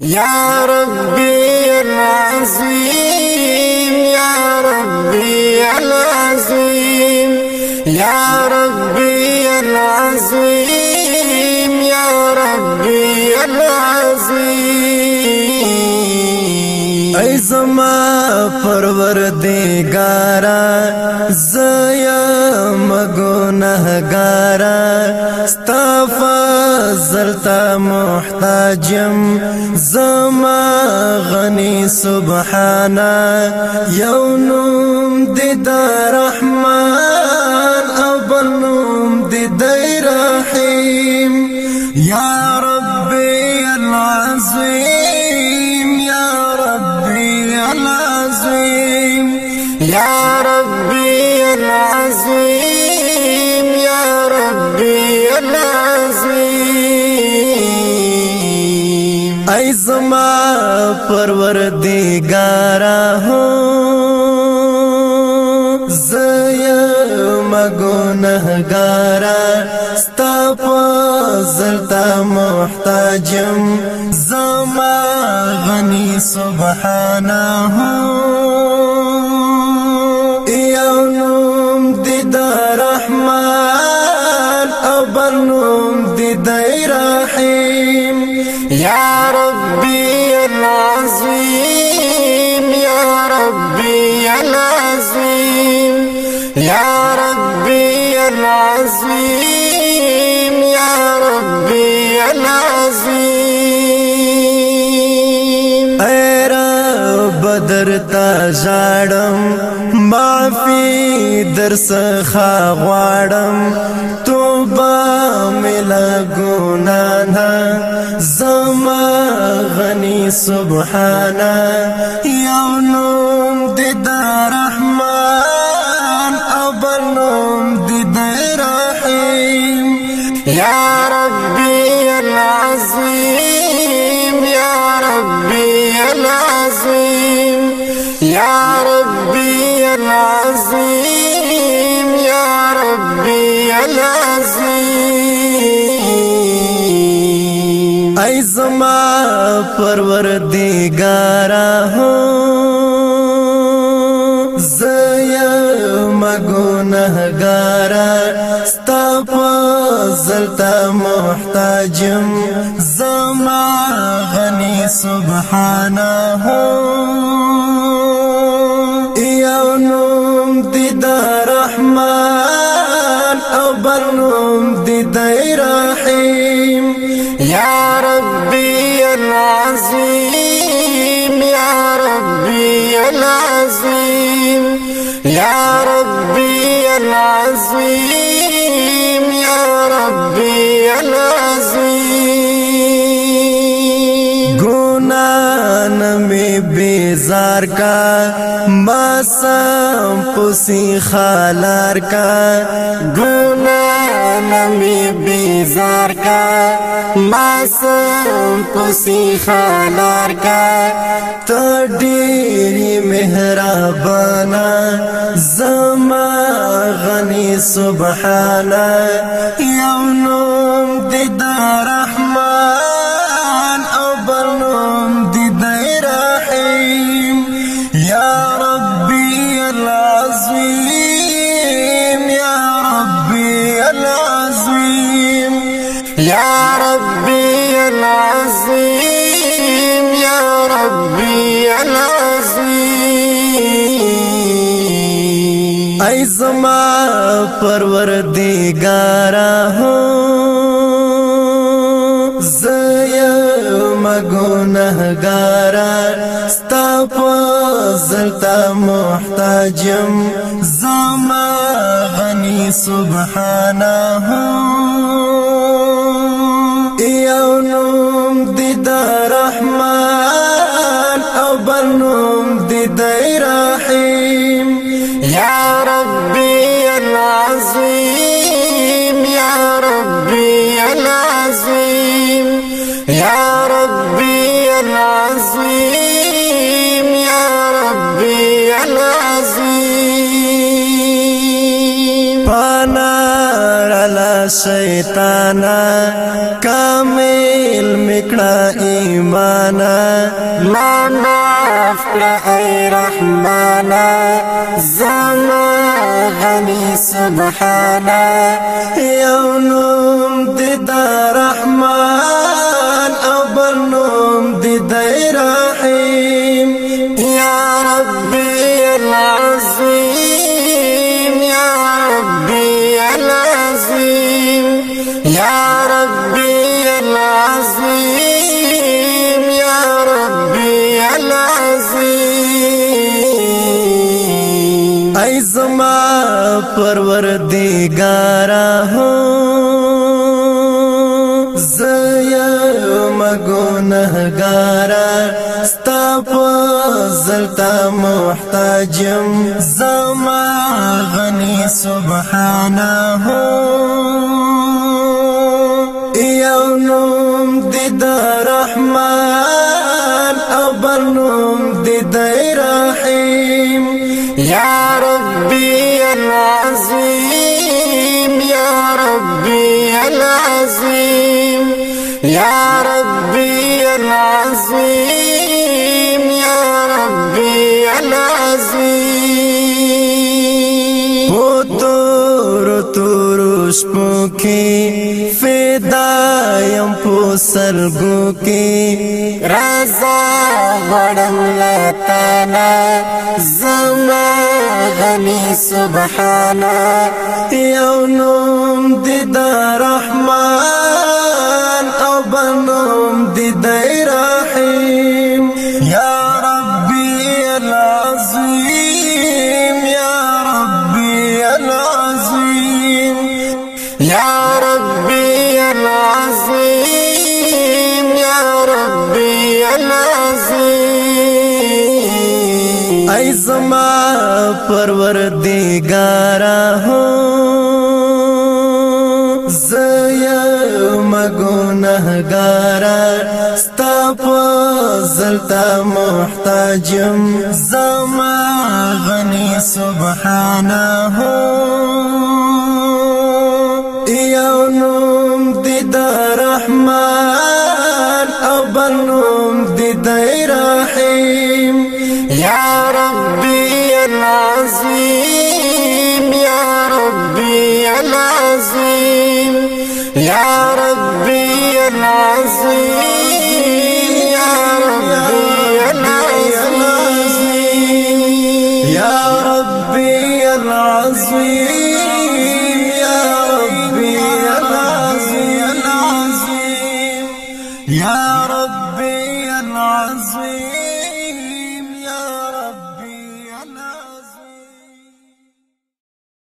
يا ربي العظيم ای زما پروردگارا زیم گناهگارا ستا فضل تا محتاجم. زما غنی سبحانا یونم دی دا رحمان او بلنم دی دی رحیم. یا يا ربي العظيم يا ربي العظيم. ای زما پروردگارا هو زیا مگنهگارا ستا زلتا محتاجم. زما غنی سبحانه العظيم يا ربي العظيم يا ربي العظيم يا ربي العظيم. ایرا بدر تا ژاړم معافي در څخه غواړم توبه مل ګنا نه زما غني سبحانا. یو نوم د رحمان أو نوم د رحیم يا ربي العظيم يا ربي العظيم. يا ربي العظيم. يا ربي العظيم ای زما پروردگارا هو زیا مگنهگارا ستا زلتا محتاجم. زما غنی سبحانه. یو زار کا ما سم پسی خالار کا ګونا نمی بیزار کا ما سم پسی خالار کا تډیری مهربانا زما غنی سبحانا یو نوم دې دارا ای زما پروردگارا هو زیم گنہگارا ستا پزلتا محتاجم زما غنی سبحانا هو. یو نوم دی دا رحمان او بل نوم دی دی راحیم يا ربي العظيم يا ربي العظيم يا ربي العظيم يا ربي العظيم. شیطانا کامل مکړه ایمانا۔ ما معاف ای رحمانا۔ زما غني سبحانا۔ یو نوم دې د رحمان أو بل نوم دې د رحیم۔ يا ربي العظيم ای زما پروردگارا هو. زیم گنہگارا ستا فضلتا محتاجم. زما غنی سبحانه هو ربي العظيم يا ربي العظيم يا ربي العظيم يا ربي العظيم. پتور تور شپو په سرګو کې رضا غړم لتانا زما غني سبحانا یو نوم دی رحمان أو بنوم دی رحیم یا ربی العظیم یا ربی العظیم يا پروردگارا هو زیم گنہگارا ستا فضلتا محتاجم۔ زما غنی سبحانه یو نوم دی د رحمان أو بل نوم